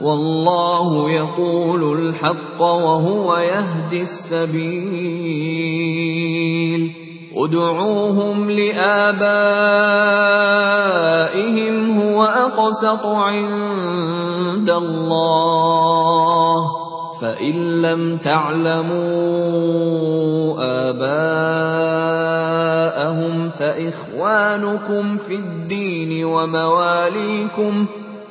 والله يقول الحق وهو يهدي السبيل. ادعوهم لآبائهم هو أقسط عند الله. فإن لم تعلموا آباءهم فإخوانكم في الدين ومواليكم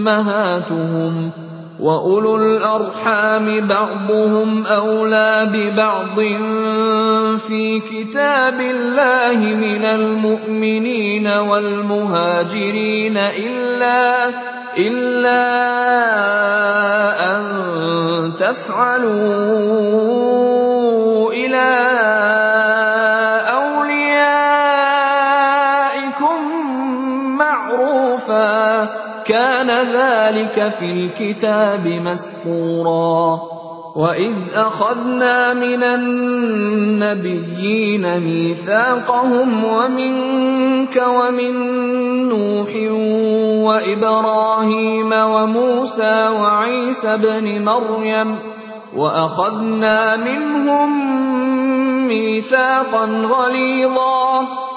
أمهاتهم وأولو الأرحام بعضهم أولى ببعض في كتاب الله من المؤمنين والمهاجرين إلا إلا أن تفعلوا إلى كان ذلك في الكتاب مسطورا. وإذ أخذنا من النبيين ميثاقهم ومنك ومن نوح وإبراهيم وموسى وعيسى ابن مريم. وأخذنا منهم ميثاقا غليظا.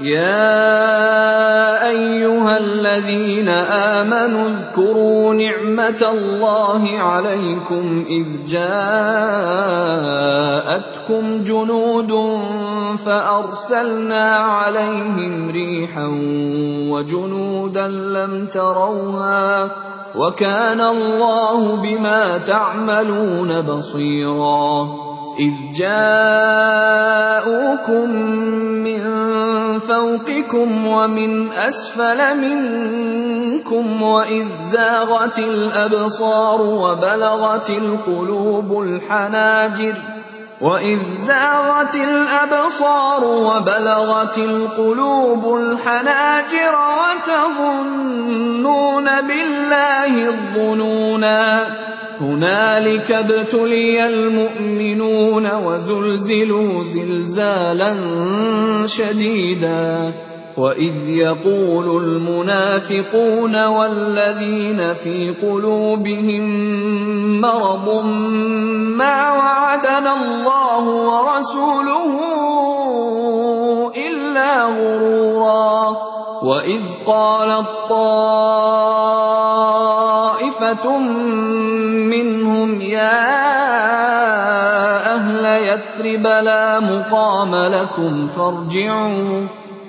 يا أيها الذين آمنوا اذكروا نعمة الله عليكم إذ جاءتكم جنود فأرسلنا عليهم ريحا وجنودا لم تروها وكان الله بما تعملون بصيرا إذ جاءوكم من فوقكم ومن أسفل منكم وإذ زاغت الأبصار وبلغت القلوب الحناجر وإذ زاغت الأبصار وبلغت القلوب الحناجر وتظنون بالله الظنونا هنالك ابتلي المؤمنون وزلزلوا زلزالا شديدا واذ يقول المنافقون والذين في قلوبهم مرض ما وعدنا الله ورسوله الا غرورا واذ قالت طائفه منهم يا أهل يثرب لا مقام لكم فارجعوا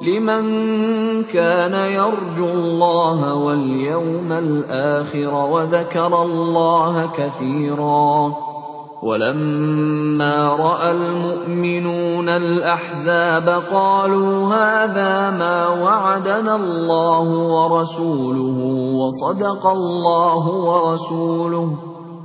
لمن كان يرجو الله واليوم الآخر وذكر الله كثيرا ولما رأى المؤمنون الأحزاب قالوا هذا ما وعدنا الله ورسوله وصدق الله ورسوله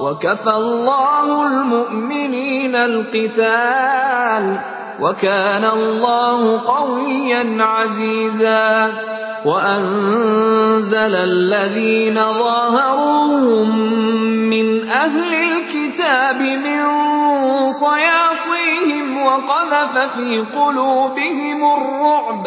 وكفى الله المؤمنين القتال وكان الله قويا عزيزا وأنزل الذين ظاهروهم من أهل الكتاب من صياصيهم وقذف في قلوبهم الرعب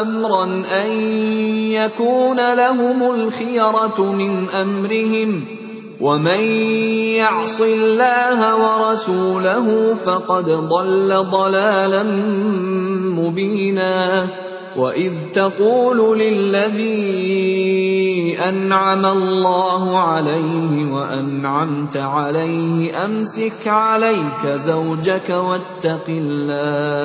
أمرا أن يكون لهم الخيرة من أمرهم ومن يعص الله ورسوله فقد ضل ضلالا مبينا وإذ تقول للذي أنعم الله عليه وأنعمت عليه أمسك عليك زوجك واتق الله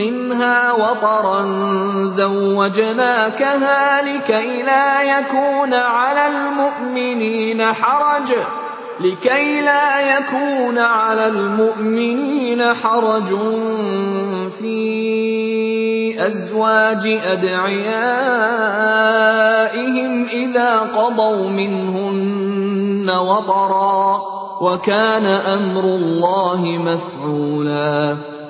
منها وطرا زوجناكها لكي لا يكون على المؤمنين حرج لكي لا يكون على المؤمنين حرج في أزواج أدعيائهم إذا قضوا منهن وطرا وكان أمر الله مفعولا.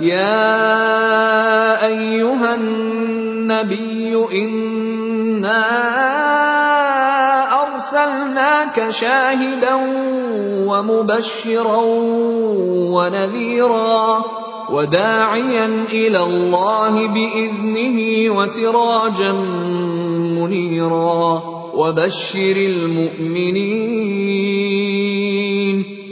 يا أيها النبي إنا أرسلناك شاهدا ومبشرا ونذيرا وداعيا إلى الله بإذنه وسراجا منيرا وبشر المؤمنين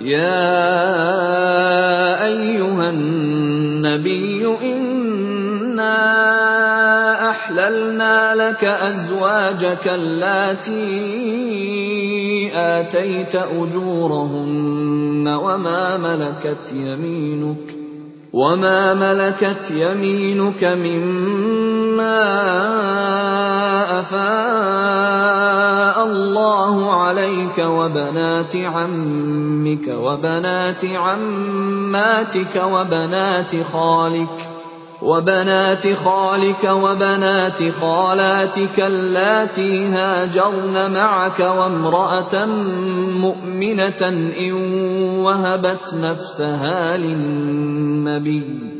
يا أيها النبي إنا أحللنا لك أزواجك اللاتي آتيت أجورهن وما ملكت يمينك وما ملكت يمينك مما أفاء الله عليك وبنات عمك وبنات عماتك وبنات خالك وبنات خالك وبنات خالاتك اللاتي هاجرن معك وامرأة مؤمنة إن وهبت نفسها للنبي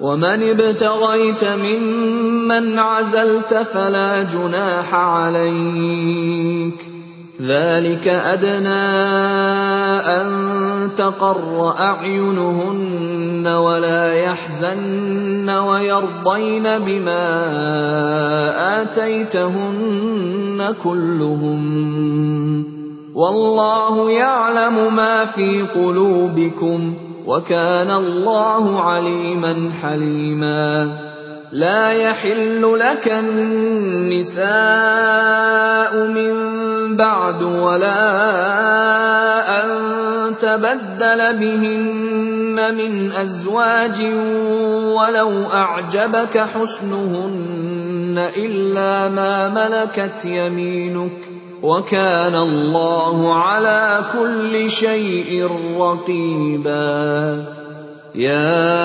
ومن ابتغيت ممن عزلت فلا جناح عليك ذلك ادنى ان تقر اعينهن ولا يحزن ويرضين بما اتيتهن كلهم والله يعلم ما في قلوبكم وكان الله عليما حليما. لا يحل لك النساء من بعد ولا أن تبدل بهن من أزواج ولو أعجبك حسنهن إلا ما ملكت يمينك. وكان الله على كل شيء رقيبا. يا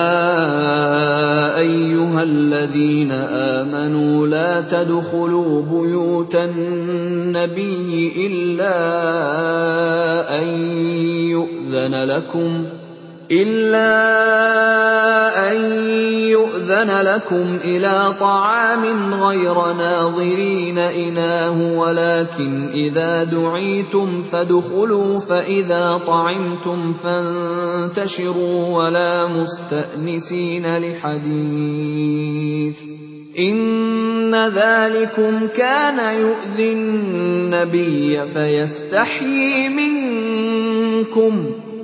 أيها الذين آمنوا لا تدخلوا بيوت النبي إلا أن يؤذن لكم إلا أن يؤذن لكم إلى طعام غير ناظرين إناه ولكن إذا دعيتم فادخلوا فإذا طعمتم فانتشروا ولا مستأنسين لحديث. إن ذلكم كان يؤذي النبي فيستحيي منكم ۖ.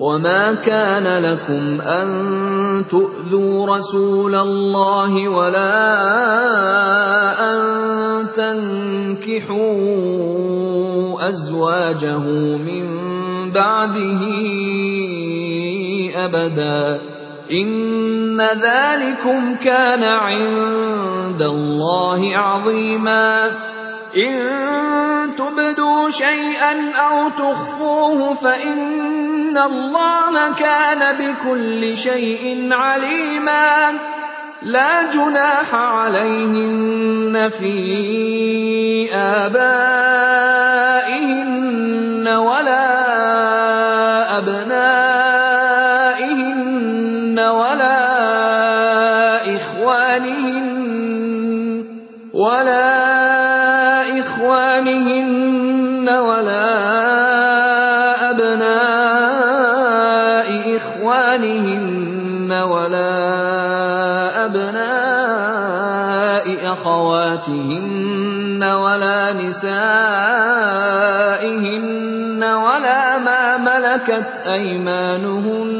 وما كان لكم ان تؤذوا رسول الله ولا ان تنكحوا ازواجه من بعده ابدا ان ذلكم كان عند الله عظيما ان تبدوا شيئا أو تخفوه فان الله كان بكل شيء عليما لا جناح عليهن في ابائهن ولا أخواتهن ولا نسائهن ولا ما ملكت أيمانهن.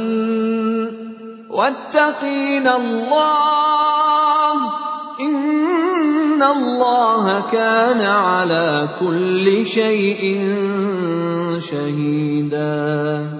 واتقين الله إن الله كان على كل شيء شهيدا.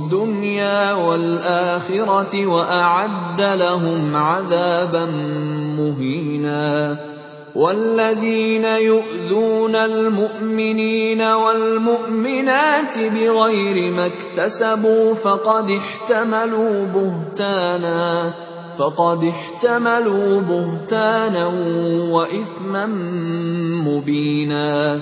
والآخرة وأعد لهم عذابا مهينا. والذين يؤذون المؤمنين والمؤمنات بغير ما اكتسبوا فقد احتملوا بهتانا فقد احتملوا بهتانا وإثما مبينا.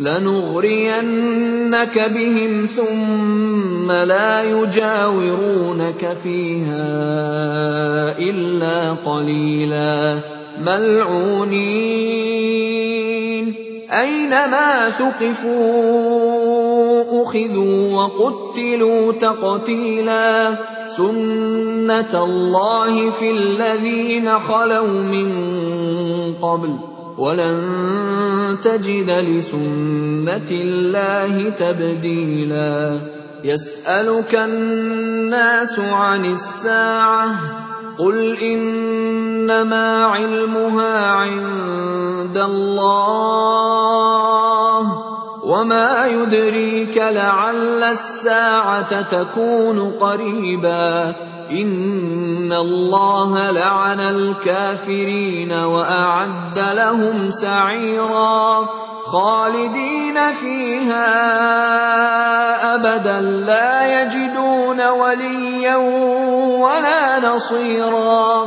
لنغرينك بهم ثم لا يجاورونك فيها إلا قليلا. ملعونين. أينما ثقفوا أخذوا وقتلوا تقتيلا. سنة الله في الذين خلوا من قبل. وَلَن تَجِدَ لِسُنَّةِ اللَّهِ تَبْدِيلًا. يَسْأَلُكَ النَّاسُ عَنِ السَّاعَةِ ۖ قُلْ إِنَّمَا عِلْمُهَا عِندَ اللَّهِ ۚ وَمَا يُدْرِيكَ لَعَلَّ السَّاعَةَ تَكُونُ قَرِيبًا. إِنَّ اللَّهَ لَعَنَ الْكَافِرِينَ وَأَعَدَّ لَهُمْ سَعِيرًا خَالِدِينَ فِيهَا أَبَدًا لَّا يَجِدُونَ وَلِيًّا وَلَا نَصِيرًا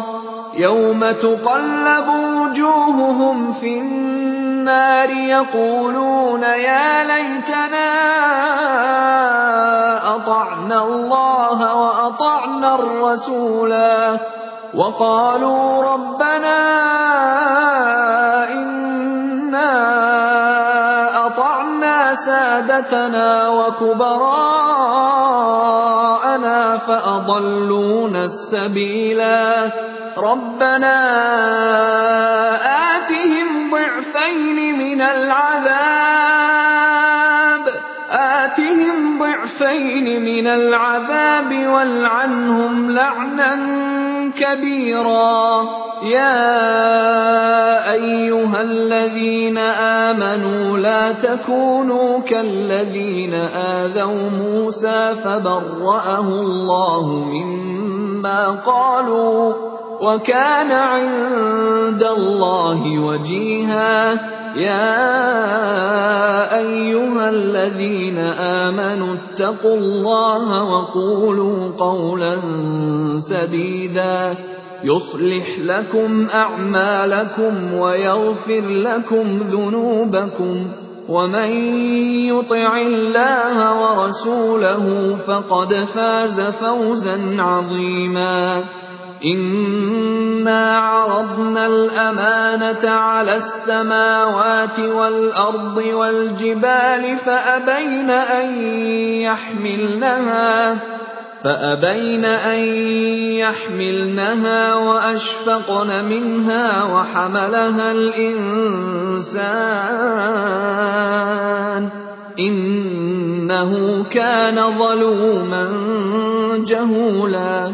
يَوْمَ تُقَلَّبُ وُجُوهُهُمْ فِي النَّارِ يَقُولُونَ يَا لَيْتَنَا أَطَعْنَا اللَّهَ وَأَطَعْنَا الرَّسُولَا وَقَالُوا رَبَّنَا إِنَّا أَطَعْنَا سَادَتَنَا وَكُبَرَاءَنَا فَأَضَلُّونَا السَّبِيلَا رَبَّنَا ضِعْفَيْنِ مِنَ الْعَذَابِ وَالْعَنْهُمْ لَعْنًا كَبِيرًا. يَا أَيُّهَا الَّذِينَ آمَنُوا لَا تَكُونُوا كَالَّذِينَ آذَوْا مُوسَىٰ فَبَرَّأَهُ اللَّهُ مِمَّا قَالُوا وَكَانَ عِندَ اللَّهِ وَجِيهًا. يَا أَيُّهَا الَّذِينَ آمَنُوا اتَّقُوا اللَّهَ وَقُولُوا قَوْلًا سَدِيدًا يُصْلِحْ لَكُمْ أَعْمَالَكُمْ وَيَغْفِرْ لَكُمْ ذُنُوبَكُمْ وَمَن يُطِعِ اللَّهَ وَرَسُولَهُ فَقَدْ فَازَ فَوْزًا عَظِيمًا إِنَّا عَرَضْنَا الْأَمَانَةَ عَلَى السَّمَاوَاتِ وَالْأَرْضِ وَالْجِبَالِ فَأَبَيْنَ أَن يَحْمِلْنَهَا فأبين أن يحملنها وأشفقن منها وحملها الإنسان إنه كان ظلوما جهولا.